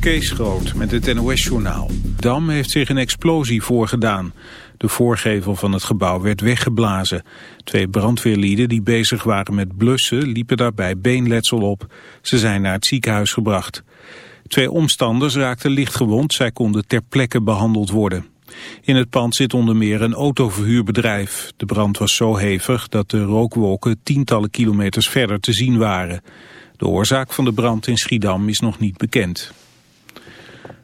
Kees Groot met het NOS-journaal. Dam heeft zich een explosie voorgedaan. De voorgevel van het gebouw werd weggeblazen. Twee brandweerlieden die bezig waren met blussen liepen daarbij beenletsel op. Ze zijn naar het ziekenhuis gebracht. Twee omstanders raakten lichtgewond. Zij konden ter plekke behandeld worden. In het pand zit onder meer een autoverhuurbedrijf. De brand was zo hevig dat de rookwolken tientallen kilometers verder te zien waren. De oorzaak van de brand in Schiedam is nog niet bekend.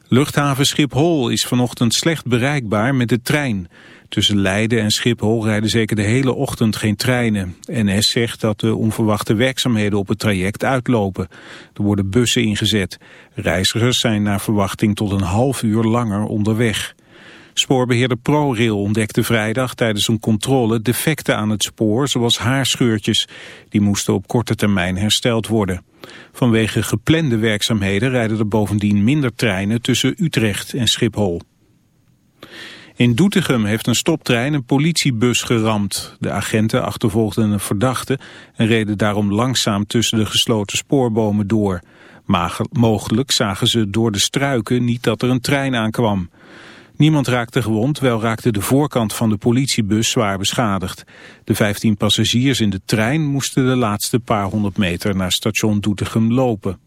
Luchthaven Schiphol is vanochtend slecht bereikbaar met de trein. Tussen Leiden en Schiphol rijden zeker de hele ochtend geen treinen. NS zegt dat de onverwachte werkzaamheden op het traject uitlopen. Er worden bussen ingezet. Reizigers zijn naar verwachting tot een half uur langer onderweg. Spoorbeheerder ProRail ontdekte vrijdag tijdens een controle defecten aan het spoor, zoals haarscheurtjes. Die moesten op korte termijn hersteld worden. Vanwege geplande werkzaamheden rijden er bovendien minder treinen tussen Utrecht en Schiphol. In Doetinchem heeft een stoptrein een politiebus geramd. De agenten achtervolgden een verdachte en reden daarom langzaam tussen de gesloten spoorbomen door. mogelijk zagen ze door de struiken niet dat er een trein aankwam. Niemand raakte gewond, wel raakte de voorkant van de politiebus zwaar beschadigd. De 15 passagiers in de trein moesten de laatste paar honderd meter naar station Doetinchem lopen.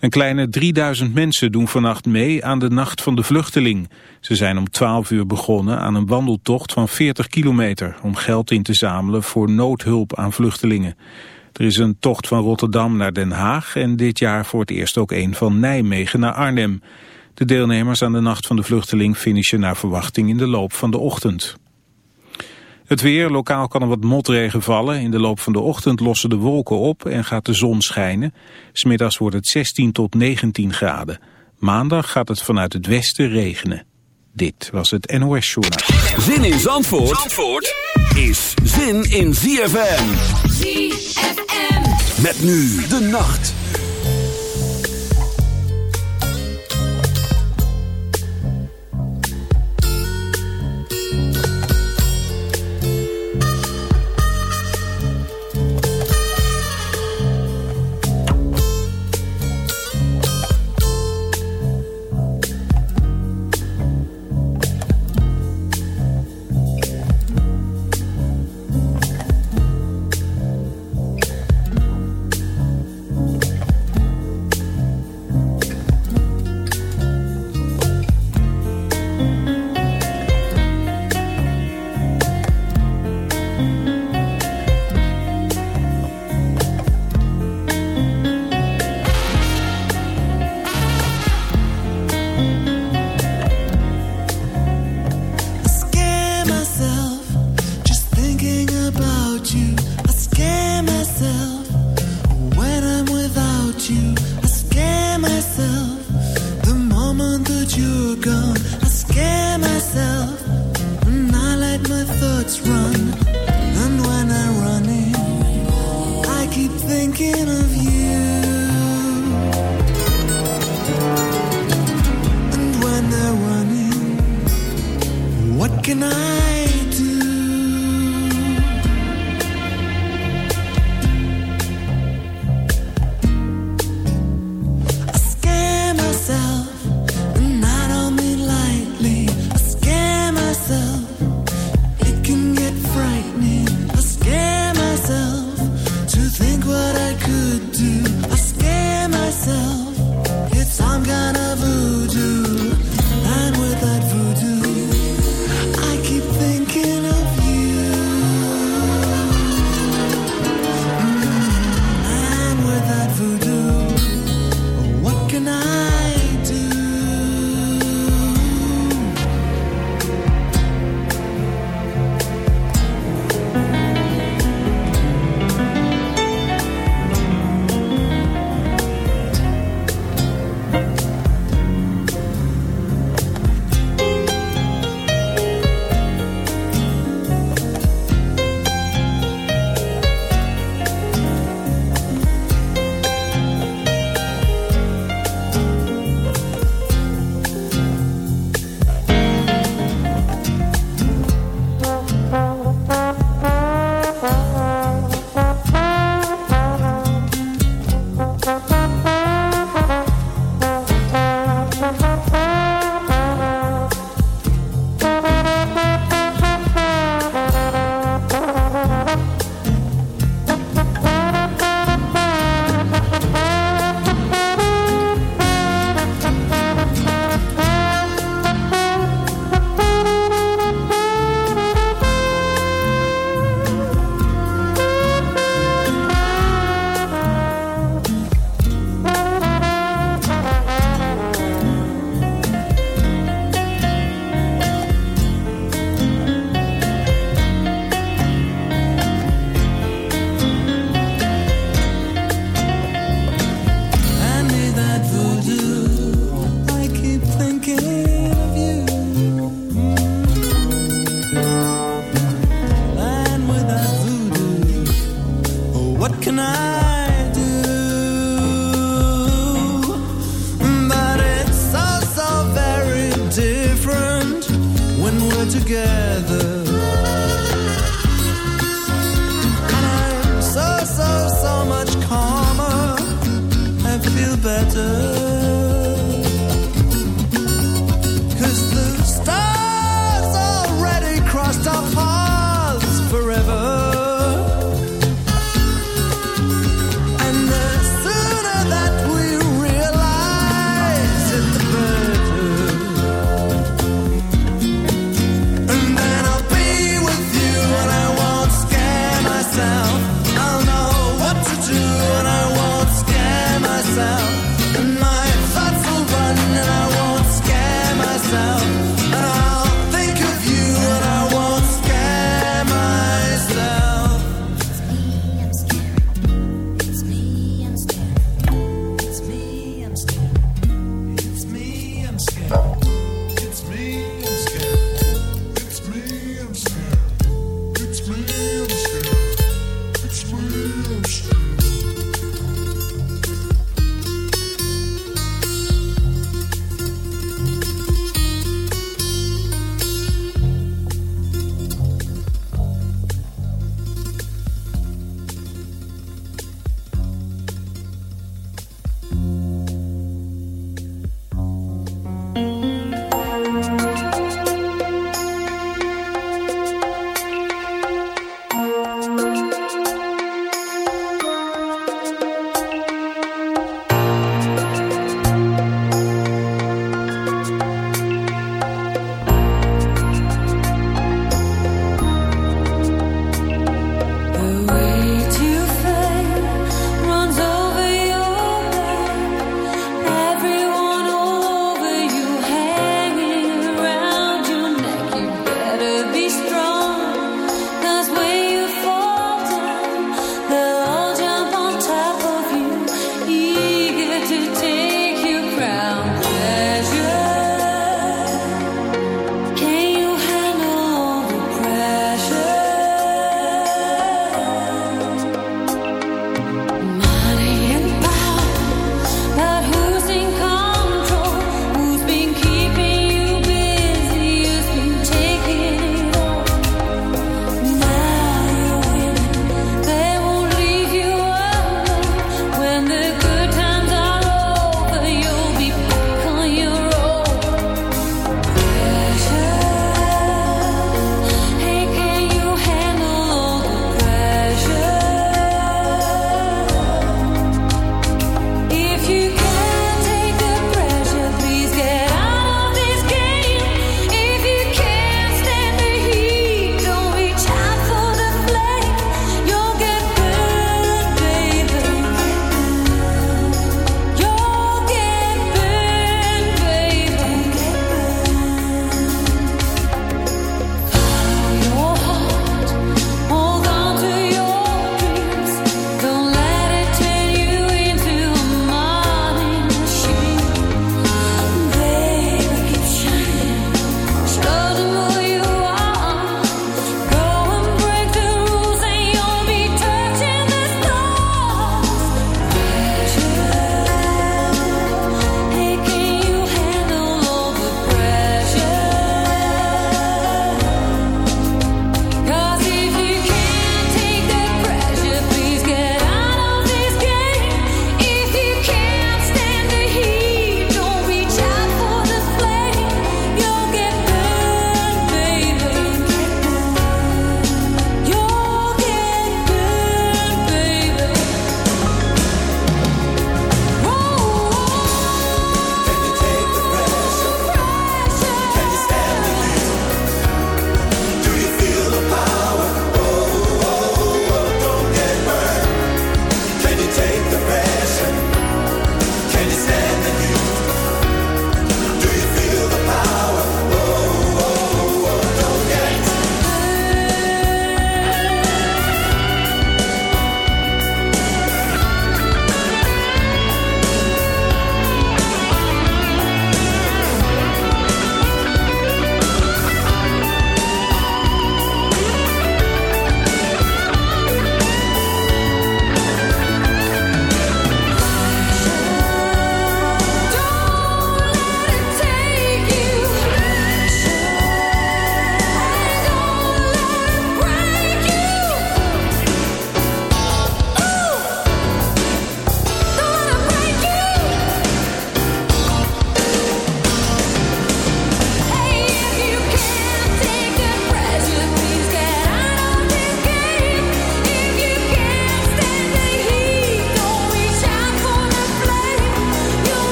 Een kleine 3000 mensen doen vannacht mee aan de Nacht van de Vluchteling. Ze zijn om 12 uur begonnen aan een wandeltocht van 40 kilometer... om geld in te zamelen voor noodhulp aan vluchtelingen. Er is een tocht van Rotterdam naar Den Haag... en dit jaar voor het eerst ook een van Nijmegen naar Arnhem. De deelnemers aan de Nacht van de Vluchteling finishen naar verwachting in de loop van de ochtend. Het weer, lokaal kan er wat motregen vallen. In de loop van de ochtend lossen de wolken op en gaat de zon schijnen. Smiddags wordt het 16 tot 19 graden. Maandag gaat het vanuit het westen regenen. Dit was het NOS Journaal. Zin in Zandvoort, Zandvoort is zin in ZFM. ZFM. Met nu de nacht.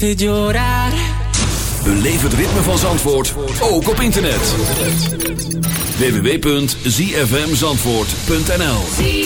hace llorar. Het ritme van Zandvoort ook op internet. www.zfmzandvoort.nl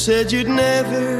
said you'd never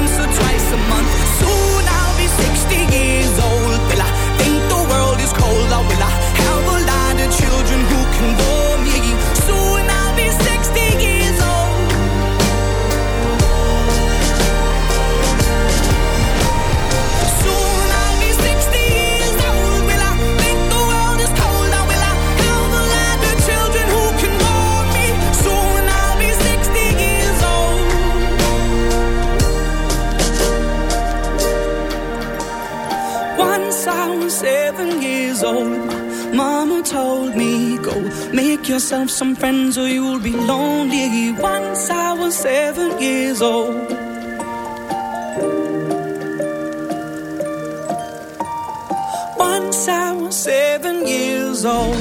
once or twice make yourself some friends or you'll be lonely. Once I was seven years old. Once I was seven years old.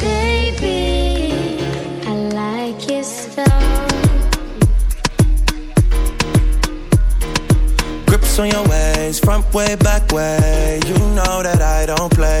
Baby, I like your style. Grips on your ways, front way, back way. You know that I don't play.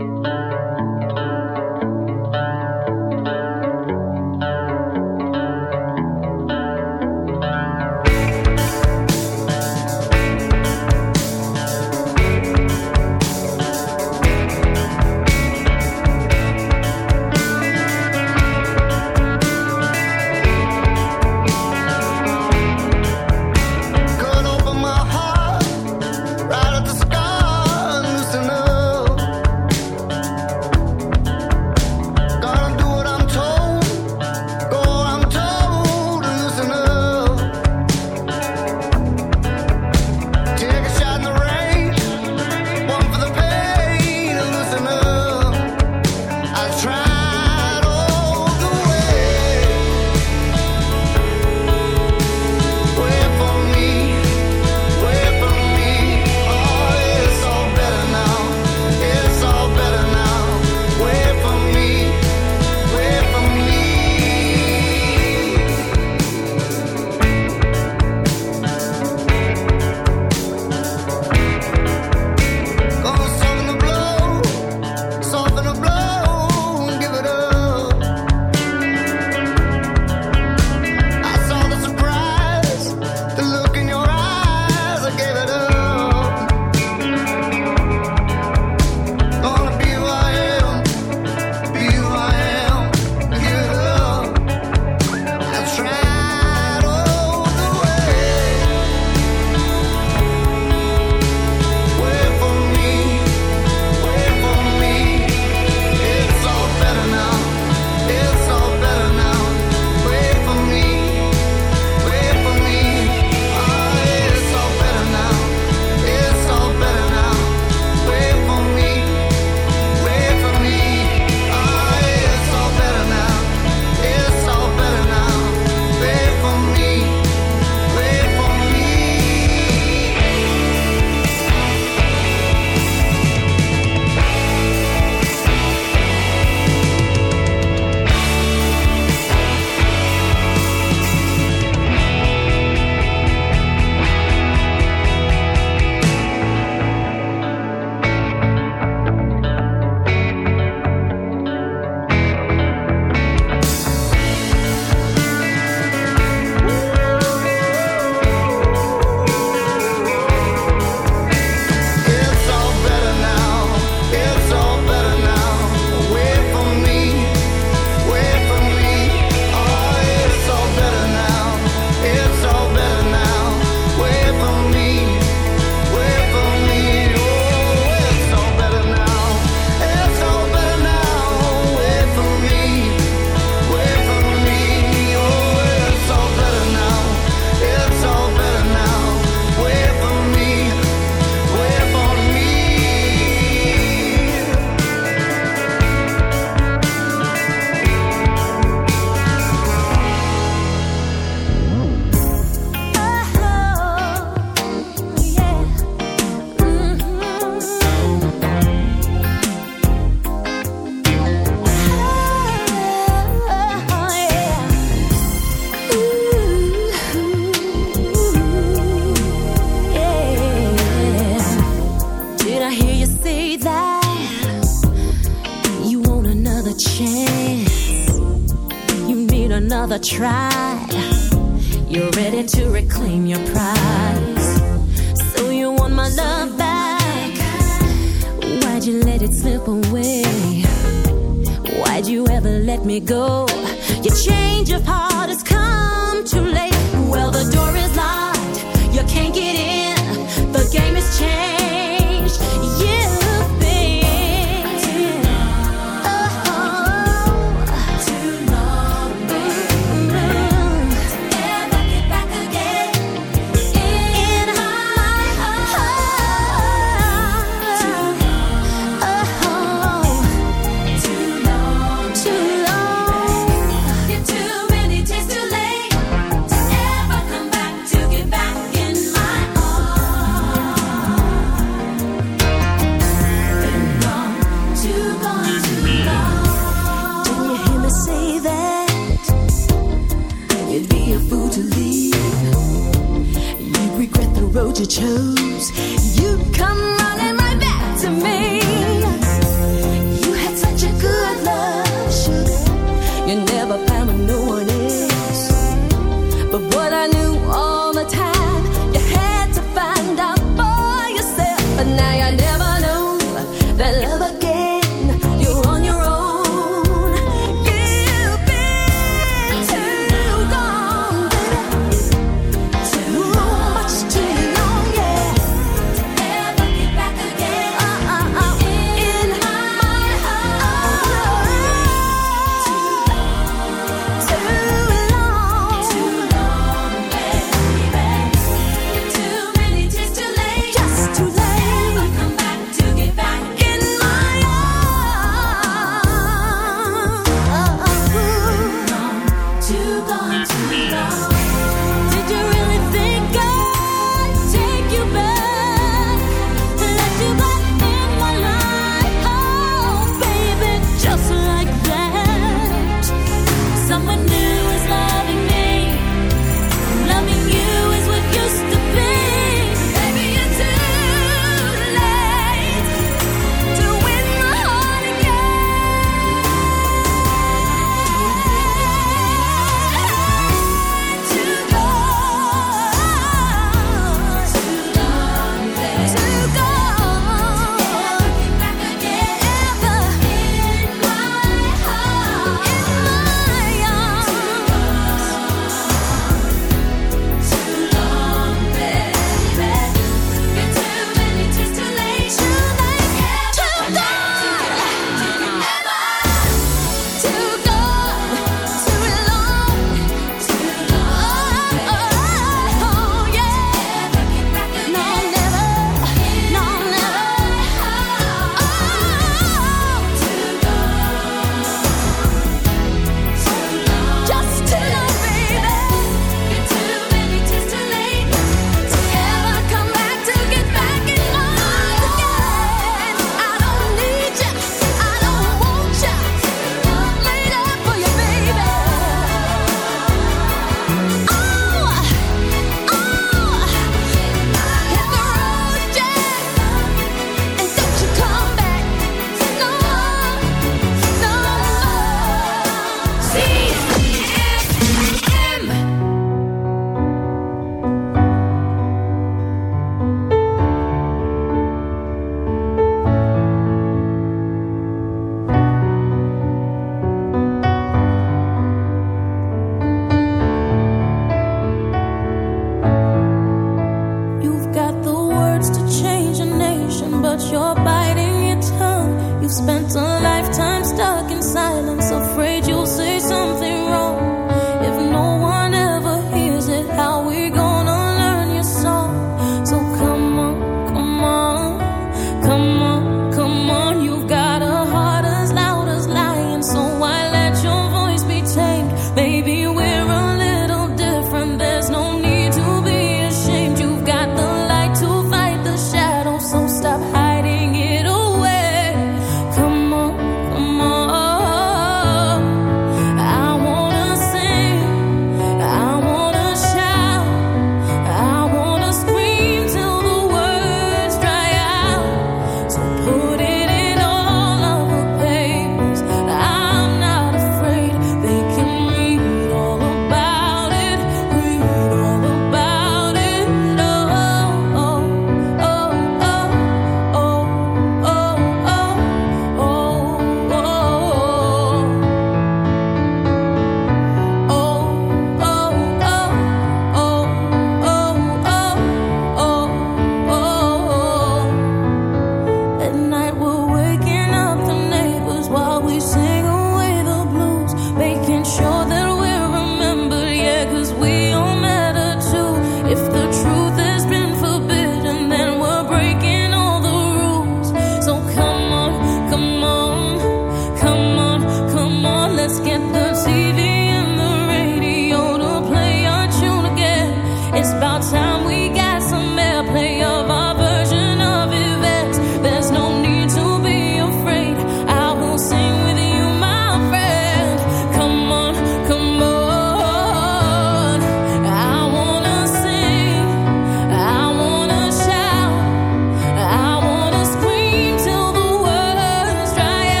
Try.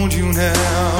Hold you now,